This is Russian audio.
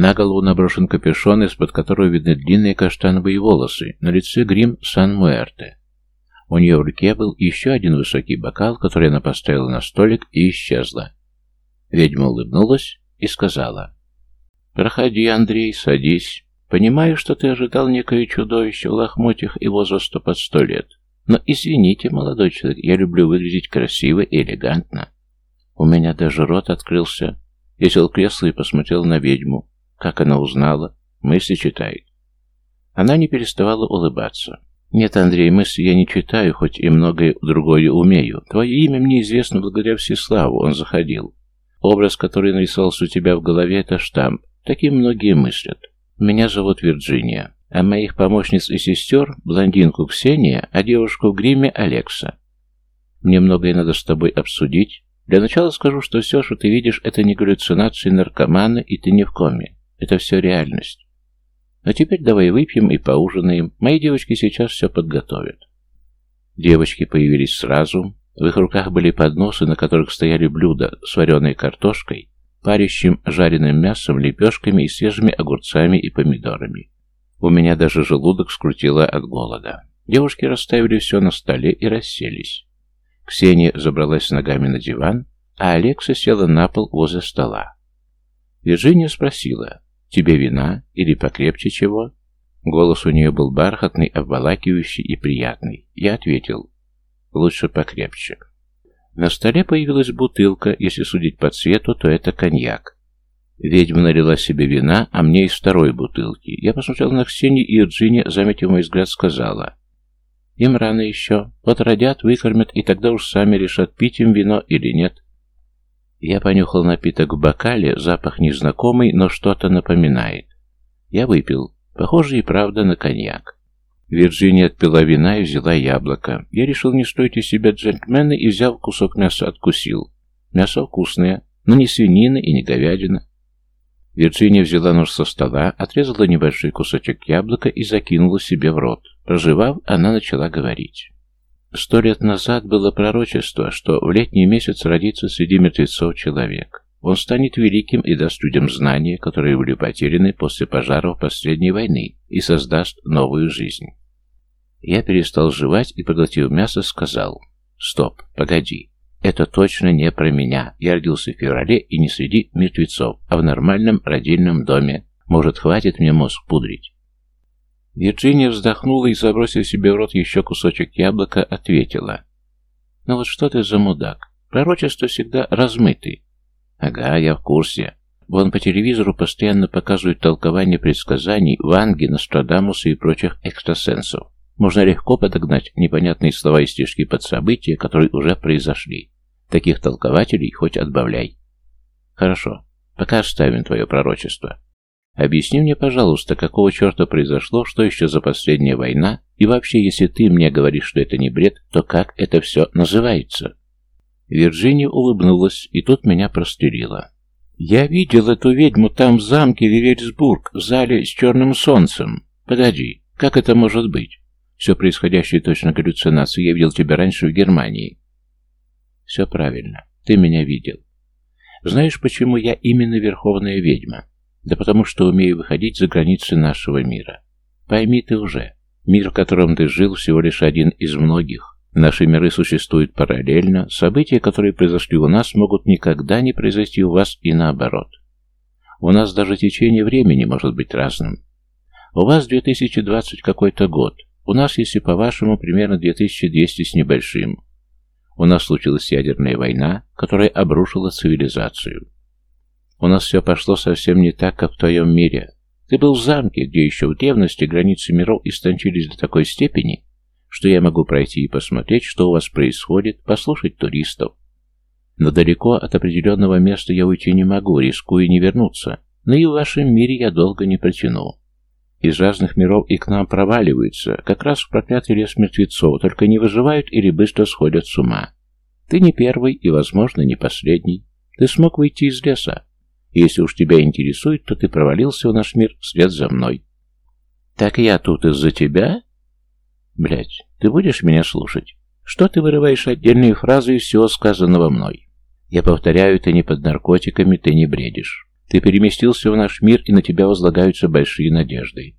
На голову наброшен капюшон, из-под которого видны длинные каштановые волосы, на лице грим Сан-Муэрте. У нее в руке был еще один высокий бокал, который она поставила на столик и исчезла. Ведьма улыбнулась и сказала. «Проходи, Андрей, садись. Понимаю, что ты ожидал некое чудовище в лохмотьях и возраста под сто лет. Но извините, молодой человек, я люблю выглядеть красиво и элегантно. У меня даже рот открылся. Я сел в кресло и посмотрел на ведьму. Как она узнала? Мысли читает. Она не переставала улыбаться. «Нет, Андрей, мысли я не читаю, хоть и многое другое умею. Твое имя мне известно благодаря Всеславу, он заходил. Образ, который нарисовался у тебя в голове, это штамп. Таким многие мыслят. Меня зовут Вирджиния, а моих помощниц и сестер – блондинку Ксения, а девушку в гриме – Алекса. Мне многое надо с тобой обсудить. Для начала скажу, что все, что ты видишь, это не галлюцинации наркомана, и ты не в коме. Это все реальность. А теперь давай выпьем и поужинаем. Мои девочки сейчас все подготовят. Девочки появились сразу. В их руках были подносы, на которых стояли блюда с вареной картошкой, парящим жареным мясом, лепешками и свежими огурцами и помидорами. У меня даже желудок скрутило от голода. Девушки расставили все на столе и расселись. Ксения забралась ногами на диван, а Алекса села на пол возле стола. Вирджиния спросила, «Тебе вина или покрепче чего?» Голос у нее был бархатный, обволакивающий и приятный. Я ответил, «Лучше покрепче». На столе появилась бутылка, если судить по цвету, то это коньяк. Ведьма налила себе вина, а мне из второй бутылки. Я посмотрел на Ксению, и Евгения, заметив мой взгляд, сказала, «Им рано еще. Вот родят, выкормят, и тогда уж сами решат, пить им вино или нет». Я понюхал напиток в бокале, запах незнакомый, но что-то напоминает. Я выпил. Похоже и правда на коньяк. Вирджиния отпила вина и взяла яблоко. Я решил не стоить из себя джентльмена и, взяв кусок мяса, откусил. Мясо вкусное, но не свинина и не говядина. Вирджиния взяла нож со стола, отрезала небольшой кусочек яблока и закинула себе в рот. Проживав, она начала говорить. Сто лет назад было пророчество, что в летний месяц родится среди мертвецов человек. Он станет великим и даст людям знания, которые были потеряны после пожаров последней войны, и создаст новую жизнь. Я перестал жевать и, проглотив мясо, сказал «Стоп, погоди, это точно не про меня. Я родился в феврале и не среди мертвецов, а в нормальном родильном доме. Может, хватит мне мозг пудрить?» Вирджиния вздохнула и, забросив себе в рот еще кусочек яблока, ответила. «Ну вот что ты за мудак? Пророчества всегда размыты». «Ага, я в курсе. Вон по телевизору постоянно показывают толкование предсказаний Ванги, Нострадамуса и прочих экстрасенсов. Можно легко подогнать непонятные слова и стишки под события, которые уже произошли. Таких толкователей хоть отбавляй. Хорошо, пока оставим твое пророчество. Объясни мне, пожалуйста, какого черта произошло, что еще за последняя война, и вообще, если ты мне говоришь, что это не бред, то как это все называется?» Вирджиния улыбнулась, и тут меня прострелило. «Я видел эту ведьму там в замке Виверсбург, в зале с черным солнцем. Погоди, как это может быть? Все происходящее точно галлюцинации. Я видел тебя раньше в Германии». «Все правильно. Ты меня видел. Знаешь, почему я именно верховная ведьма? Да потому что умею выходить за границы нашего мира. Пойми ты уже, мир, в котором ты жил, всего лишь один из многих. Наши миры существуют параллельно, события, которые произошли у нас, могут никогда не произойти у вас и наоборот. У нас даже течение времени может быть разным. У вас 2020 какой-то год, у нас, если по-вашему, примерно 2200 с небольшим. У нас случилась ядерная война, которая обрушила цивилизацию. У нас все пошло совсем не так, как в твоем мире. Ты был в замке, где еще в древности границы миров истончились до такой степени, что я могу пройти и посмотреть, что у вас происходит, послушать туристов. Но далеко от определенного места я уйти не могу, рискую не вернуться, но и в вашем мире я долго не протяну. Из разных миров и к нам проваливаются, как раз в проклятый лес мертвецов, только не выживают или быстро сходят с ума. Ты не первый и, возможно, не последний. Ты смог выйти из леса, если уж тебя интересует, то ты провалился в наш мир вслед за мной. Так я тут из-за тебя? Блять, ты будешь меня слушать? Что ты вырываешь отдельные фразы из всего сказанного мной? Я повторяю, ты не под наркотиками, ты не бредишь. Ты переместился в наш мир, и на тебя возлагаются большие надежды.